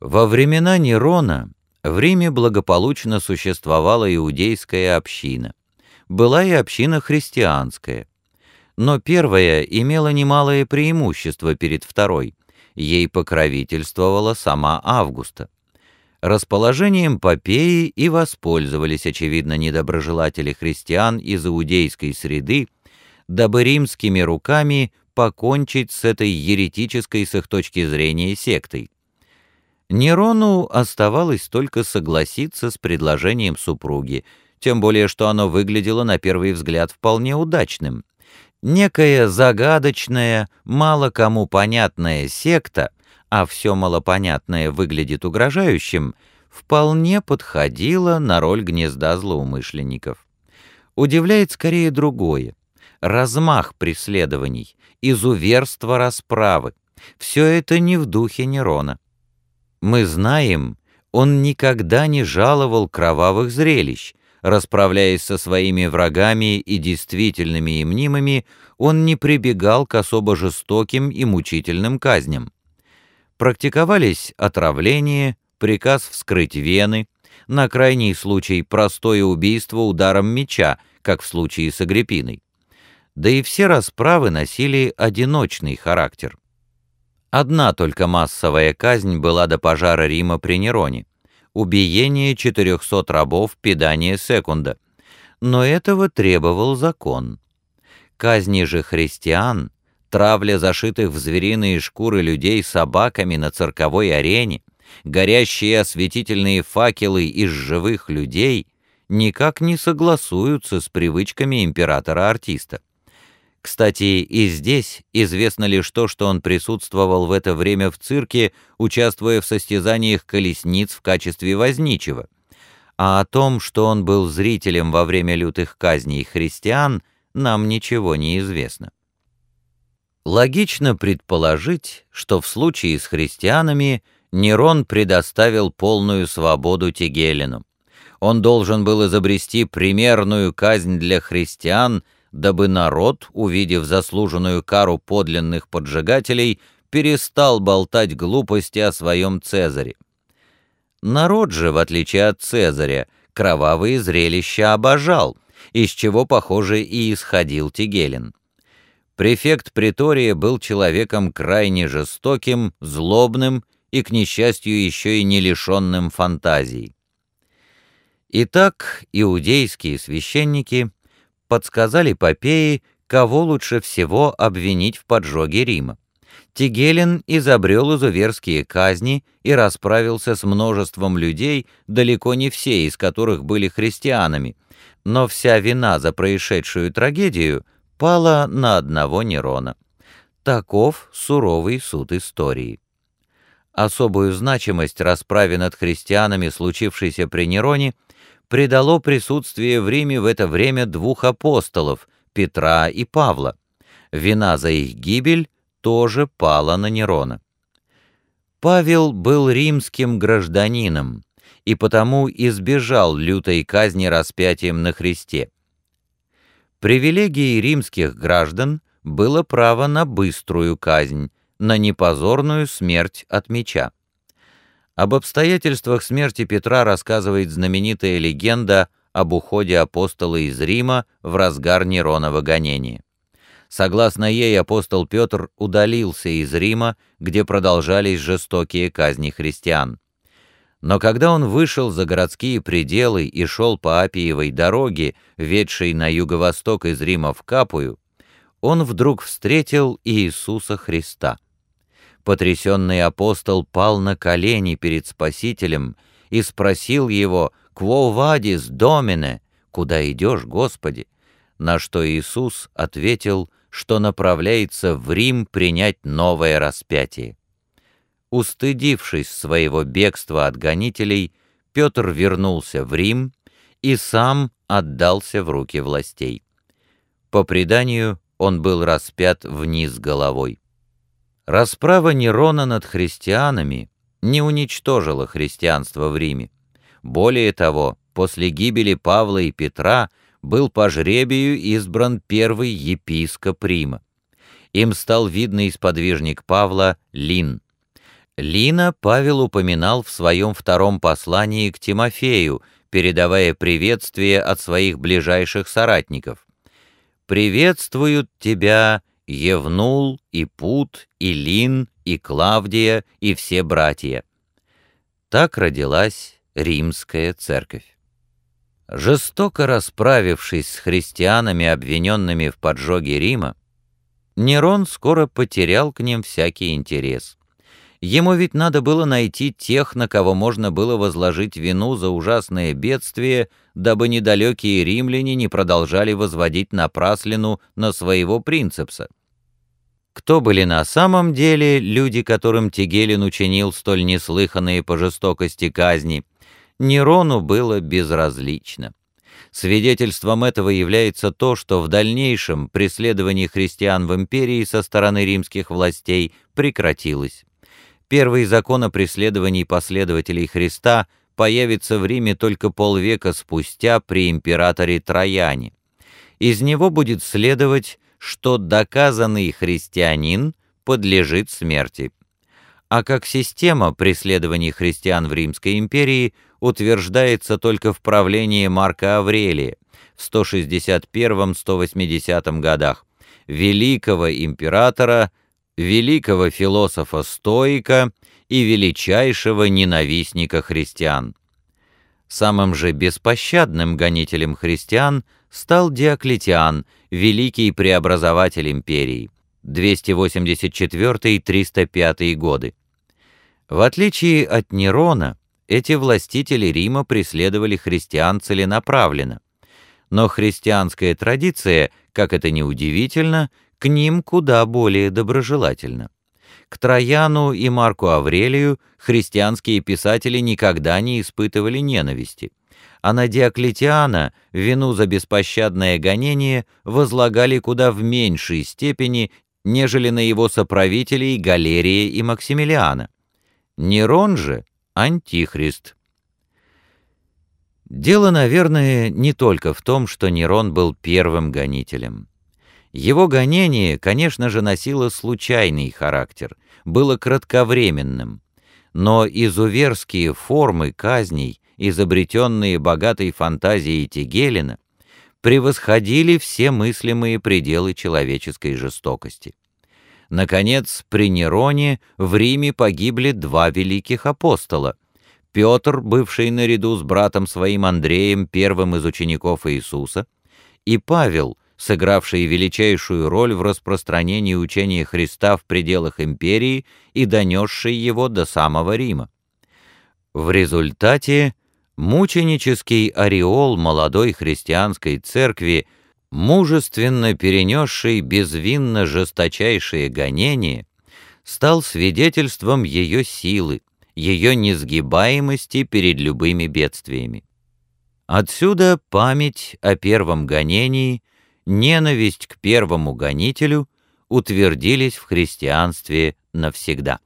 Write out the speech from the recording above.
Во времена Нерона в Риме благополучно существовала иудейская община. Была и община христианская. Но первая имела немалое преимущество перед второй. Ей покровительствовала сама Августа. Расположением Попеи и воспользовались, очевидно, недоброжелатели христиан из иудейской среды, дабы римскими руками покончить с этой еретической с их точки зрения сектой. Нерону оставалось только согласиться с предложением супруги, тем более что оно выглядело на первый взгляд вполне удачным. Некая загадочная, мало кому понятная секта, а все малопонятное выглядит угрожающим, вполне подходила на роль гнезда злоумышленников. Удивляет скорее другое. Размах преследований, изуверство расправы. Все это не в духе Нерона. Мы знаем, он никогда не жаловал кровавых зрелищ, расправляясь со своими врагами и действительными и мнимыми, он не прибегал к особо жестоким и мучительным казням. Практиковались отравление, приказ вскрыть вены, на крайний случай простое убийство ударом меча, как в случае с Агриппиной. Да и все расправы носили одиночный характер. Одна только массовая казнь была до пожара Рима при Нероне — убиение 400 рабов Педания Секунда. Но этого требовал закон. Казни же христиан, травля зашитых в звериные шкуры людей собаками на цирковой арене, горящие осветительные факелы из живых людей никак не согласуются с привычками императора-артиста. Кстати, и здесь известно лишь то, что он присутствовал в это время в цирке, участвуя в состязаниях колесниц в качестве возничего. А о том, что он был зрителем во время лютых казней христиан, нам ничего не известно. Логично предположить, что в случае с христианами Нерон предоставил полную свободу Тигелину. Он должен был изобрести примерную казнь для христиан – дабы народ, увидев заслуженную кару подлинных поджигателей, перестал болтать глупости о своем Цезаре. Народ же, в отличие от Цезаря, кровавые зрелища обожал, из чего, похоже, и исходил Тигелин. Префект Притория был человеком крайне жестоким, злобным и, к несчастью, еще и не лишенным фантазий. Итак, иудейские священники подсказали Попеи, кого лучше всего обвинить в поджоге Рима. Тигелин изобрел изуверские казни и расправился с множеством людей, далеко не все из которых были христианами, но вся вина за происшедшую трагедию пала на одного Нерона. Таков суровый суд истории. Особую значимость расправе над христианами, случившейся при Нероне, придало присутствие в Риме в это время двух апостолов, Петра и Павла. Вина за их гибель тоже пала на Нерона. Павел был римским гражданином и потому избежал лютой казни распятием на Христе. Привилегией римских граждан было право на быструю казнь, на непозорную смерть от меча. Об обстоятельствах смерти Петра рассказывает знаменитая легенда об уходе апостола из Рима в разгар Неронова гонения. Согласно ей, апостол Петр удалился из Рима, где продолжались жестокие казни христиан. Но когда он вышел за городские пределы и шел по Апиевой дороге, ведшей на юго-восток из Рима в Капую, он вдруг встретил Иисуса Христа. Потрясенный апостол пал на колени перед Спасителем и спросил его «Кво вадис, домине?» «Куда идешь, Господи?» На что Иисус ответил, что направляется в Рим принять новое распятие. Устыдившись своего бегства от гонителей, Петр вернулся в Рим и сам отдался в руки властей. По преданию, он был распят вниз головой. Расправа Нерона над христианами не уничтожила христианство в Риме. Более того, после гибели Павла и Петра был по жребию избран первый епископ Рима. Им стал видный сподвижник Павла Лин. Лина Павел упоминал в своем втором послании к Тимофею, передавая приветствие от своих ближайших соратников. «Приветствуют тебя Евнул, и Пут, и Лин, и Клавдия, и все братья». Так родилась римская церковь. Жестоко расправившись с христианами, обвиненными в поджоге Рима, Нерон скоро потерял к ним всякий интерес. Ему ведь надо было найти тех, на кого можно было возложить вину за ужасное бедствие, дабы недалекие римляне не продолжали возводить напраслину на своего принцепса. Кто были на самом деле люди, которым Тигелин учинил столь неслыханные по жестокости казни, Нерону было безразлично. Свидетельством этого является то, что в дальнейшем преследование христиан в империи со стороны римских властей прекратилось. Первый закон о преследовании последователей Христа появится в Риме только полвека спустя при императоре Трояне. Из него будет следовать, что доказанный христианин подлежит смерти. А как система преследований христиан в Римской империи утверждается только в правлении Марка Аврелия в 161-180 годах, великого императора – великого философа-стоика и величайшего ненавистника христиан. Самым же беспощадным гонителем христиан стал Диоклетиан, великий преобразователь империи, 284-305 годы. В отличие от Нерона, эти властители Рима преследовали христиан целенаправленно. Но христианская традиция, как это ни удивительно, к ним куда более доброжелательно. К Трояну и Марку Аврелию христианские писатели никогда не испытывали ненависти, а на Диоклетиана вину за беспощадное гонение возлагали куда в меньшей степени, нежели на его соправителей Галерия и Максимилиана. Нерон же — антихрист. Дело, наверное, не только в том, что Нерон был первым гонителем. Его гонение, конечно же, носило случайный характер, было кратковременным, но изуверские формы казней, изобретенные богатой фантазией Тегелина, превосходили все мыслимые пределы человеческой жестокости. Наконец, при Нероне в Риме погибли два великих апостола. Петр, бывший наряду с братом своим Андреем первым из учеников Иисуса, и Павел, сыгравший величайшую роль в распространении учения Христа в пределах империи и донесший его до самого Рима. В результате мученический ореол молодой христианской церкви, мужественно перенесший безвинно жесточайшие гонения, стал свидетельством ее силы, ее несгибаемости перед любыми бедствиями. Отсюда память о первом гонении – ненависть к первому гонителю утвердились в христианстве навсегда.